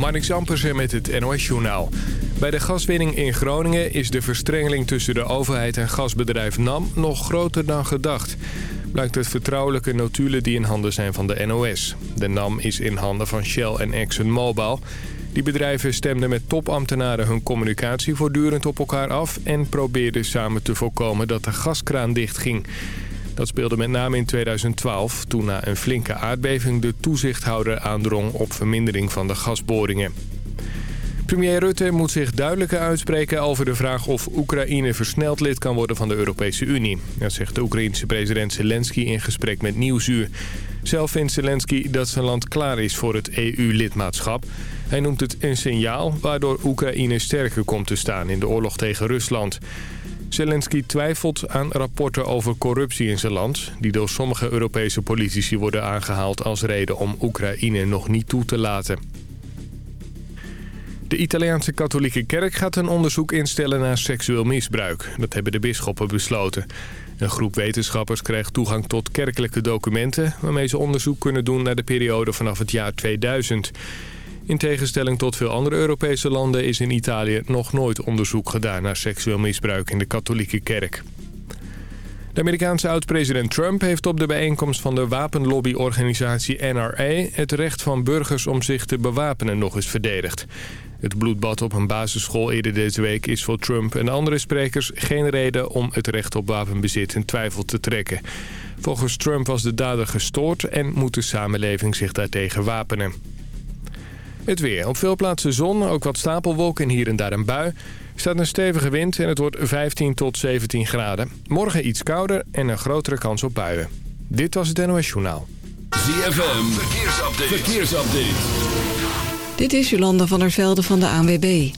Marnix Ampersen met het NOS-journaal. Bij de gaswinning in Groningen is de verstrengeling tussen de overheid en gasbedrijf NAM nog groter dan gedacht. Blijkt uit vertrouwelijke notulen die in handen zijn van de NOS. De NAM is in handen van Shell en ExxonMobil. Die bedrijven stemden met topambtenaren hun communicatie voortdurend op elkaar af... en probeerden samen te voorkomen dat de gaskraan dichtging. Dat speelde met name in 2012, toen na een flinke aardbeving de toezichthouder aandrong op vermindering van de gasboringen. Premier Rutte moet zich duidelijker uitspreken over de vraag of Oekraïne versneld lid kan worden van de Europese Unie. Dat zegt de Oekraïense president Zelensky in gesprek met Nieuwsuur. Zelf vindt Zelensky dat zijn land klaar is voor het EU-lidmaatschap. Hij noemt het een signaal waardoor Oekraïne sterker komt te staan in de oorlog tegen Rusland. Zelensky twijfelt aan rapporten over corruptie in zijn land... die door sommige Europese politici worden aangehaald als reden om Oekraïne nog niet toe te laten. De Italiaanse katholieke kerk gaat een onderzoek instellen naar seksueel misbruik. Dat hebben de bisschoppen besloten. Een groep wetenschappers krijgt toegang tot kerkelijke documenten... waarmee ze onderzoek kunnen doen naar de periode vanaf het jaar 2000... In tegenstelling tot veel andere Europese landen is in Italië nog nooit onderzoek gedaan naar seksueel misbruik in de katholieke kerk. De Amerikaanse oud-president Trump heeft op de bijeenkomst van de wapenlobbyorganisatie NRA... het recht van burgers om zich te bewapenen nog eens verdedigd. Het bloedbad op een basisschool eerder deze week is voor Trump en andere sprekers geen reden om het recht op wapenbezit in twijfel te trekken. Volgens Trump was de dader gestoord en moet de samenleving zich daartegen wapenen. Het weer. Op veel plaatsen zon, ook wat stapelwolken en hier en daar een bui. Er staat een stevige wind en het wordt 15 tot 17 graden. Morgen iets kouder en een grotere kans op buien. Dit was het NOS Journaal. ZFM, verkeersupdate. verkeersupdate. Dit is Jolanda van der Velde van de ANWB.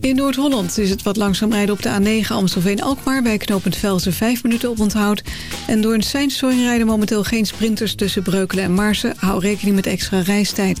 In Noord-Holland is het wat langzaam rijden op de A9 Amstelveen-Alkmaar... bij knooppunt Velzen 5 minuten op onthoud. En door een seinstoring rijden momenteel geen sprinters tussen Breukelen en Maarsen. Hou rekening met extra reistijd.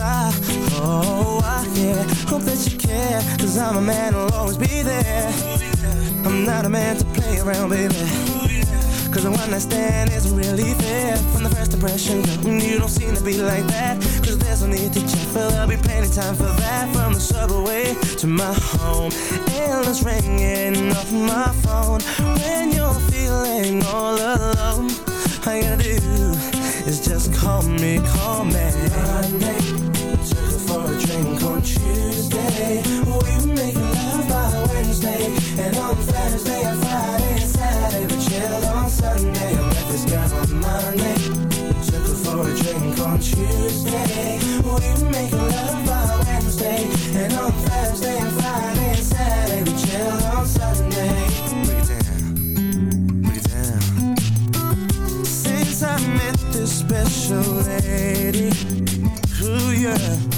I, oh, I, Hope that you care Cause I'm a man who'll always be there. I'm not a man to play around, baby. Cause the one I stand isn't really fair. From the first impression, girl, you don't seem to be like that. Cause there's no need to check, but I'll be plenty time for that. From the subway to my home Endless ringing off my phone. When you're feeling all alone All you do is just call me, call me drink on Tuesday. We were making love by Wednesday. And on Thursday and Friday and Saturday, we chilled on Sunday. I met this girl on Monday. Took her for a drink on Tuesday. We were making love by Wednesday. And on Thursday and Friday and Saturday, we chilled on Sunday. Break it down. It down. Since I met this special lady, ooh yeah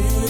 You.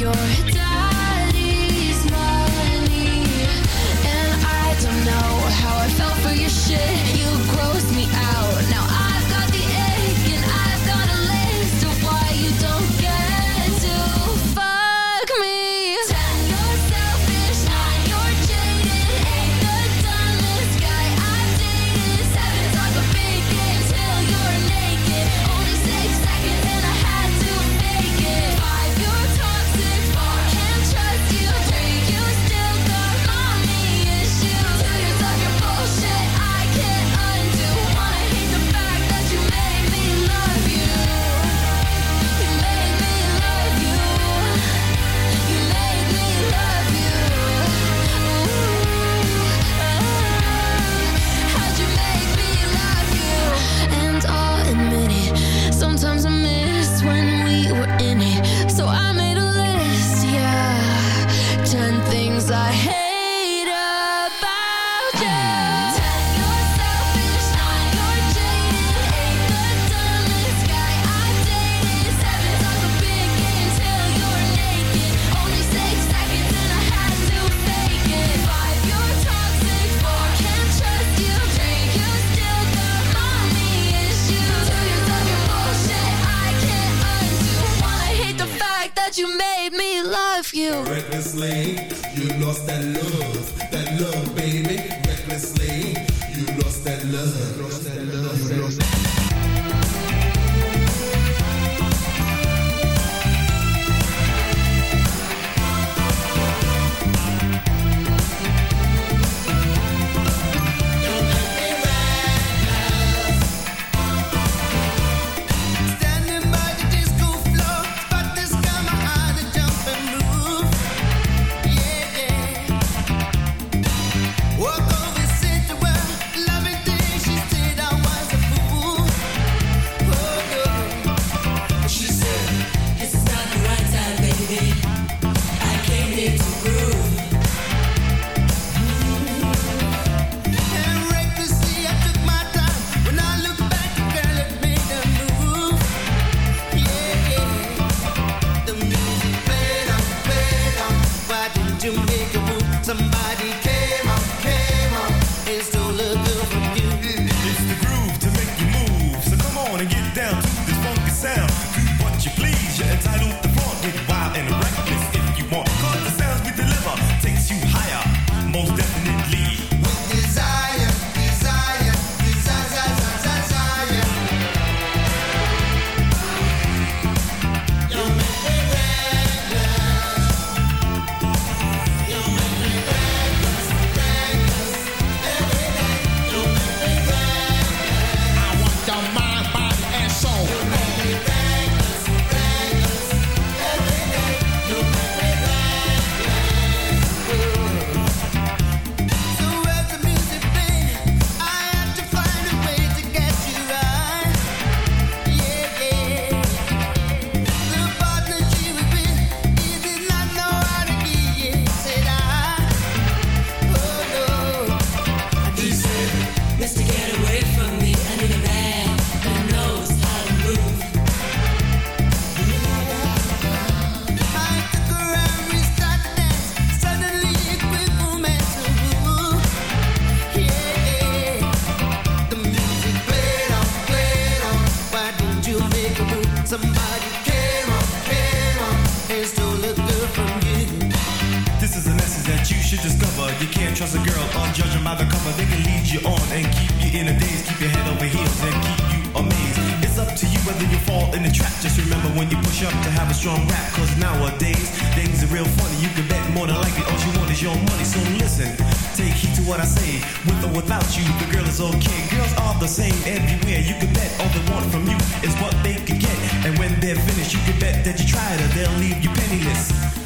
your move leave you penniless.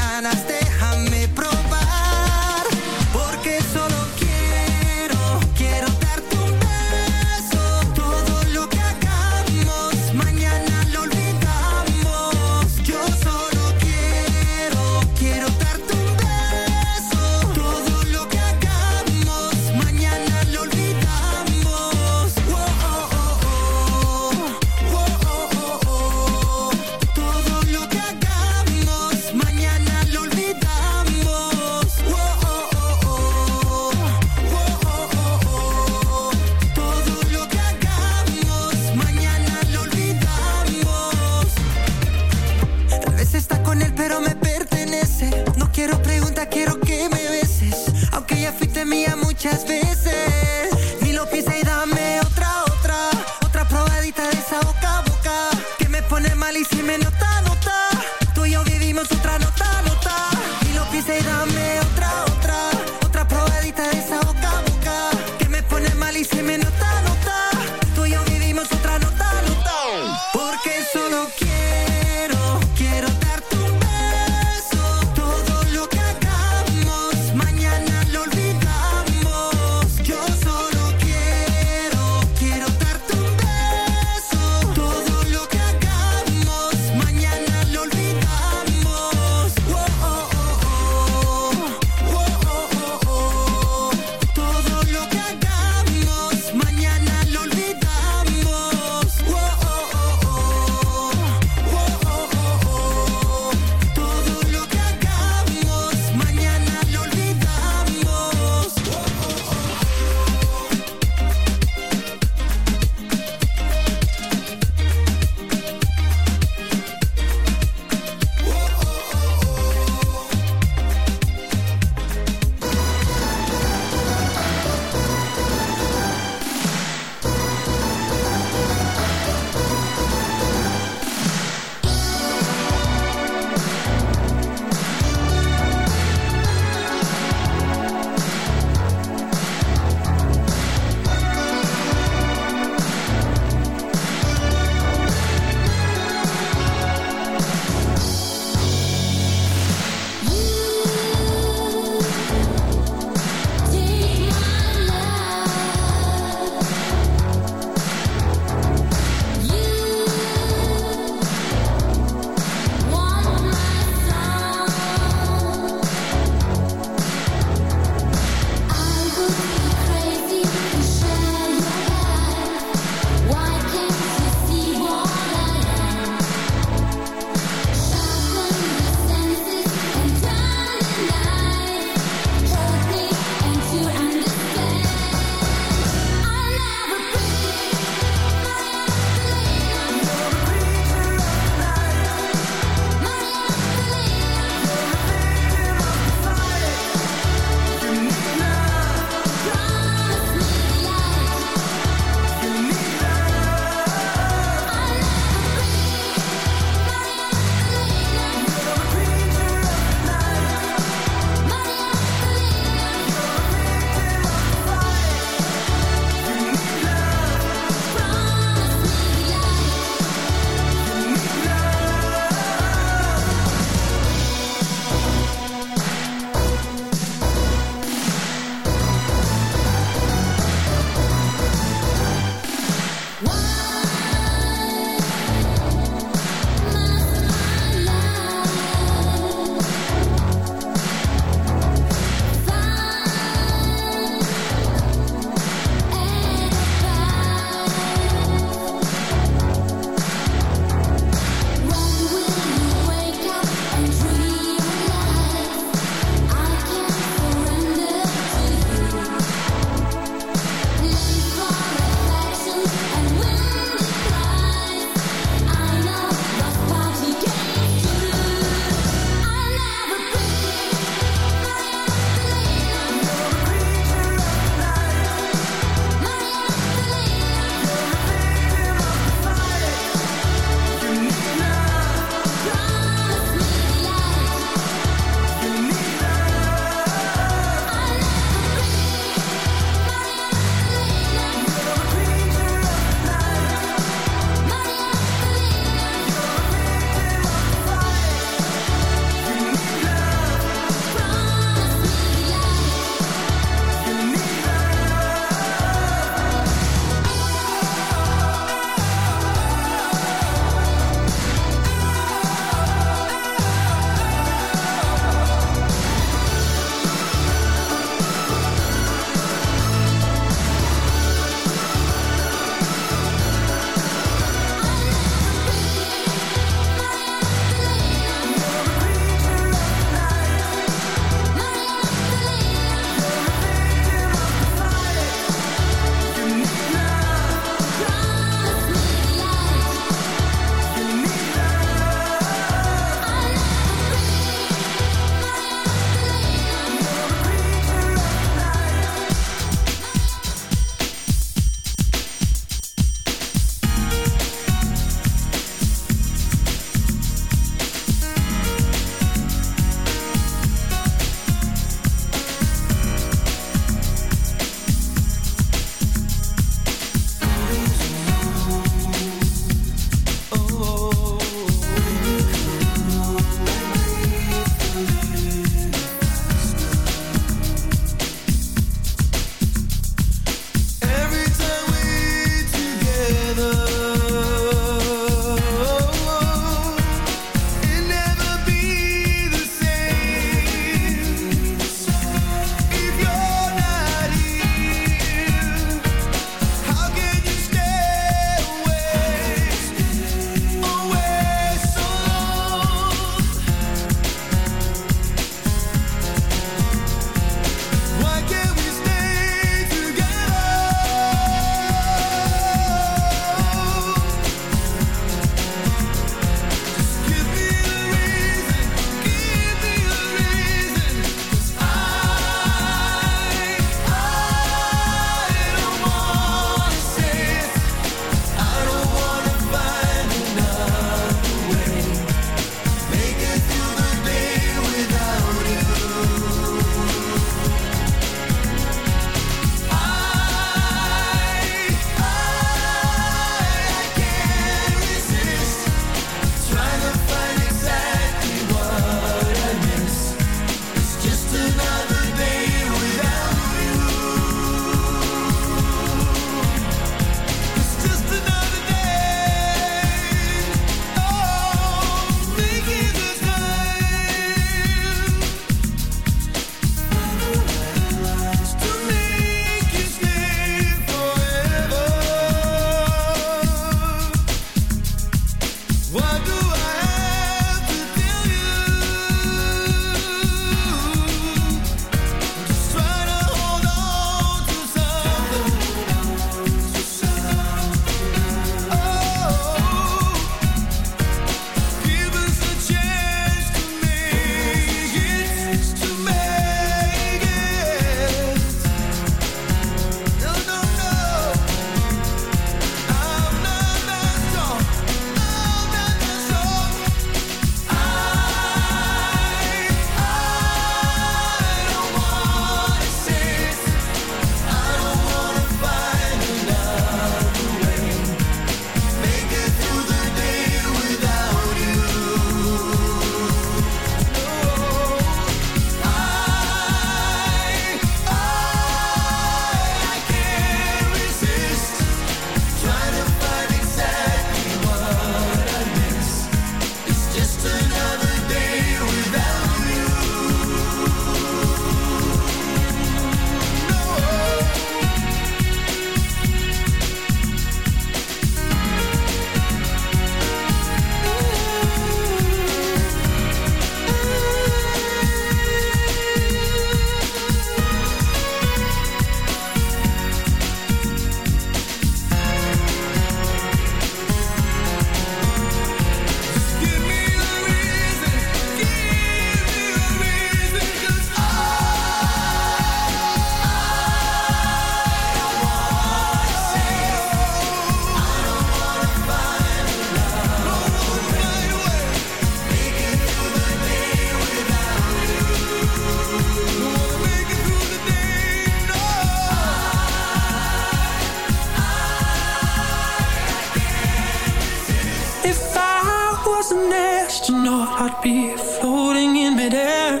I'd be floating in midair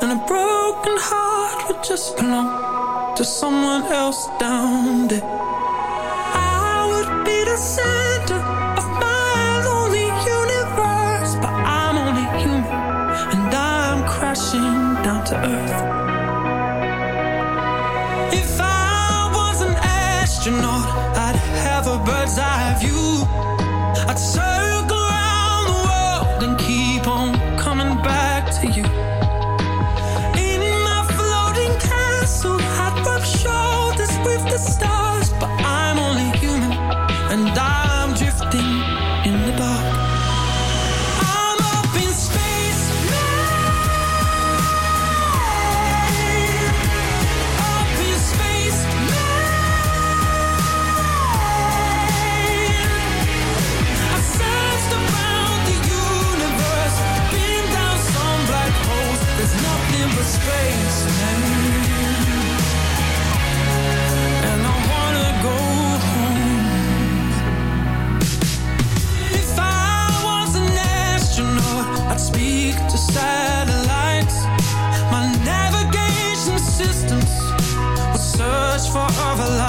And a broken heart would just belong To someone else down there. for a life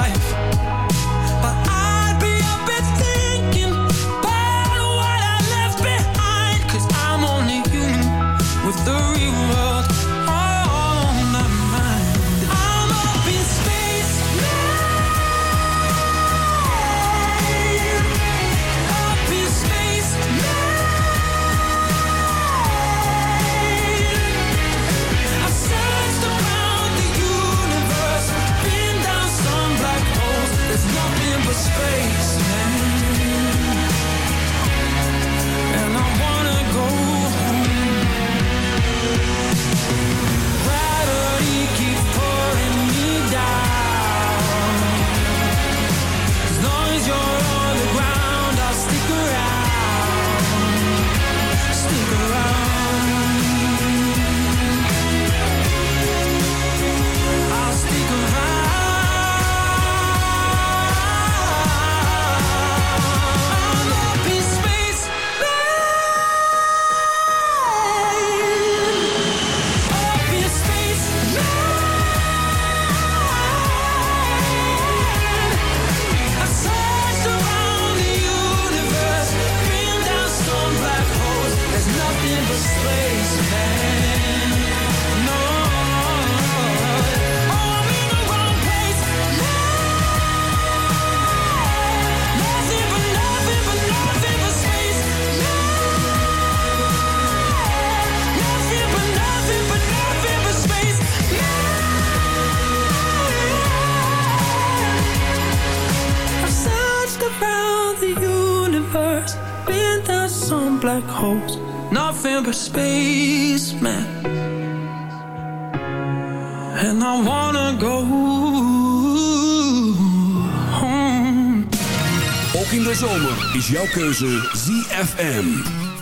keuze ZFM.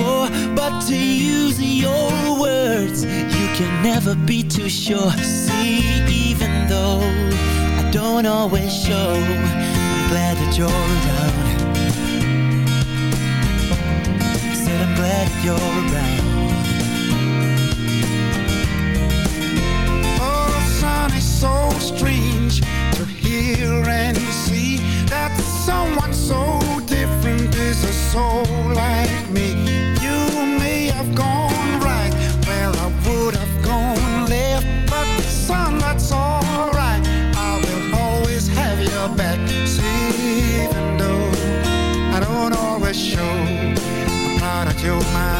for But to use your words You can never be too sure. See, even though I don't always show I'm glad that you're around. Said I'm glad that you're around. Oh, the sun so strange To hear and see That someone so different is a soul like me have gone right, where I would have gone left. But that's alright. I will always have your back, even though I don't always show. I'm proud of your mind.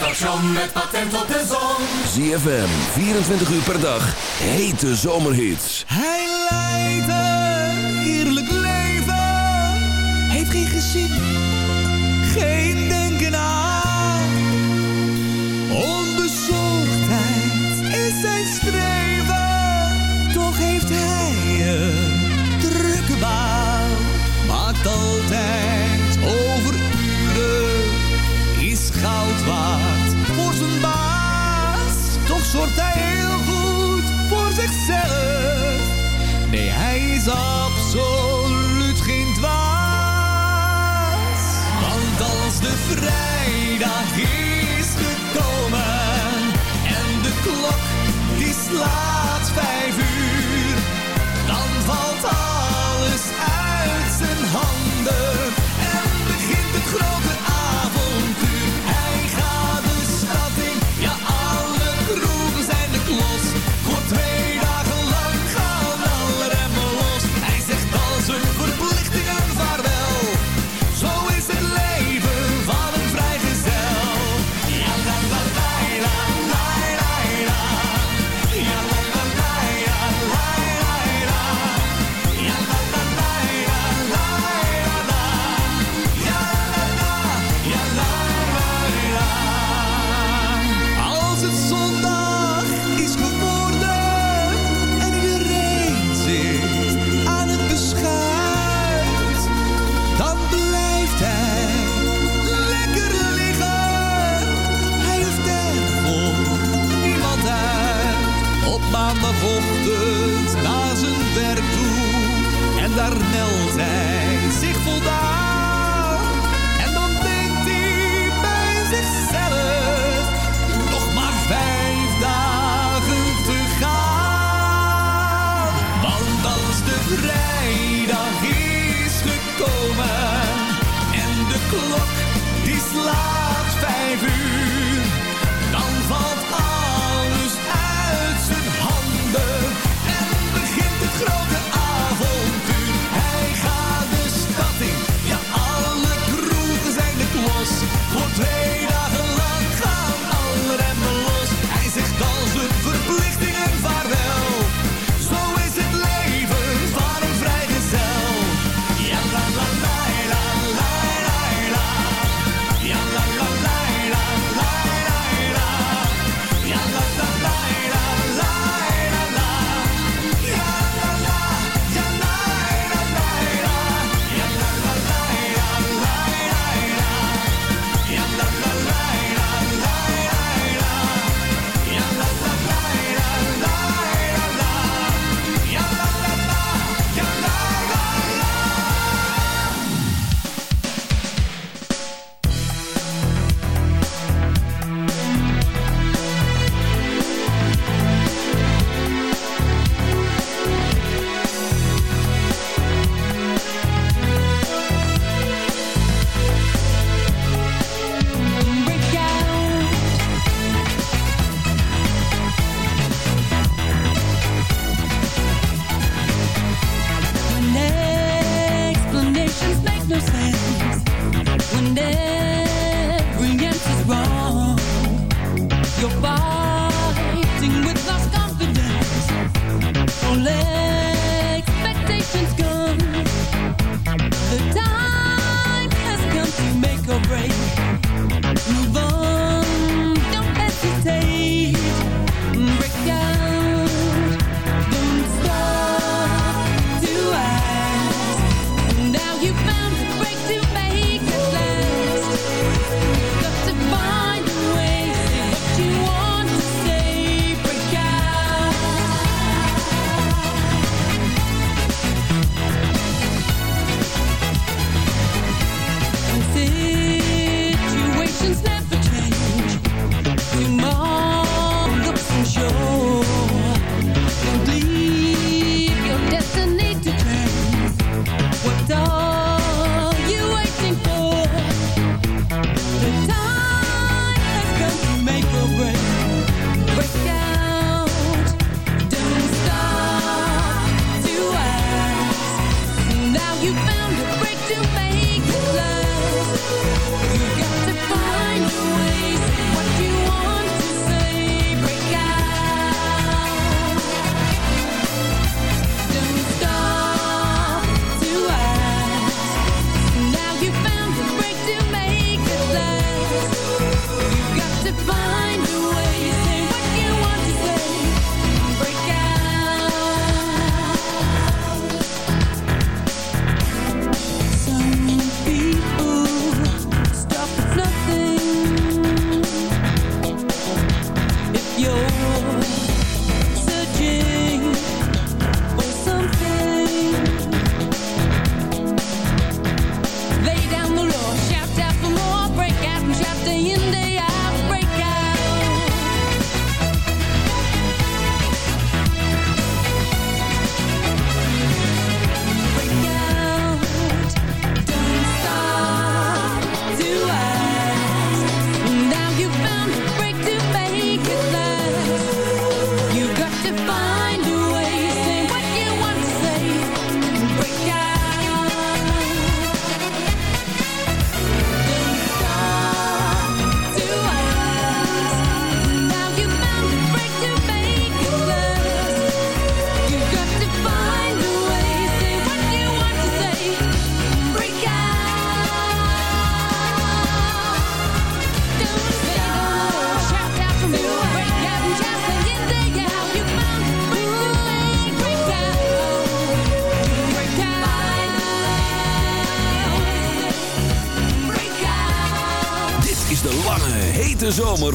station met patent. ZFM, 24 uur per dag, hete zomerhits.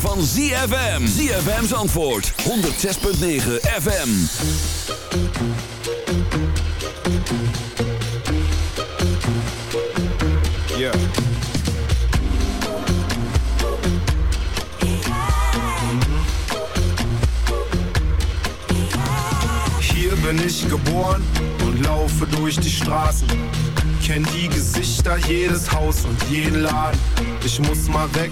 Van ZFM. ZFM's antwoord. 106.9 FM. Yeah. Hier bin ich geboren und laufe durch die Straßen. Kenn die Gesichter, jedes Haus und jeden Laden. Ich muss mal weg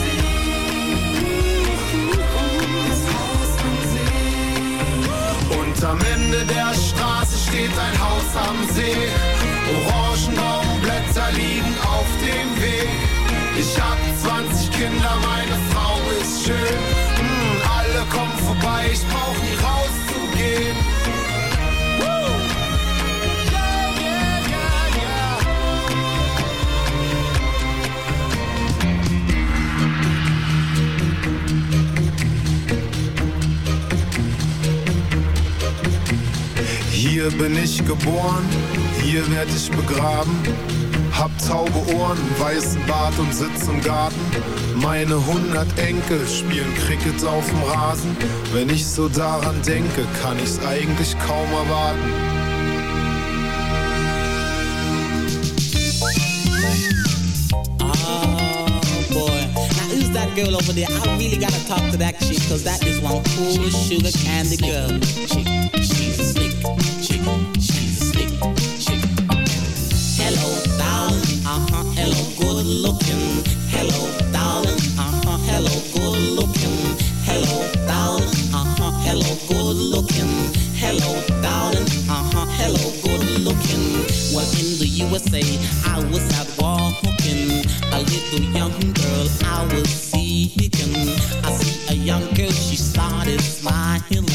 Hier bin ich geboren, hier werd ich begraben. Hab taube Ohren, weißen Bart und sitz im Garten. Meine hundert Enkel spielen Cricket auf dem Rasen. Wenn ich so daran denke, kann ich's eigentlich kaum erwarten. Who's that girl over there? I really gotta talk to that chick, cause that is one cool sugar candy girl. Chick, she's a looking. Hello, darling, uh-huh, hello, good looking. Hello, darling, uh-huh, hello, good looking. Hello, darling, uh-huh, hello, good looking. Well, in the USA, I was out walking. A little young girl I was seeking. I see a young girl, she started smiling.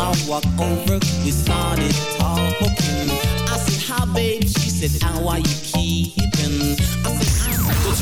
I walk over, we started talking. I said, hi babe, she said, how are you keeping?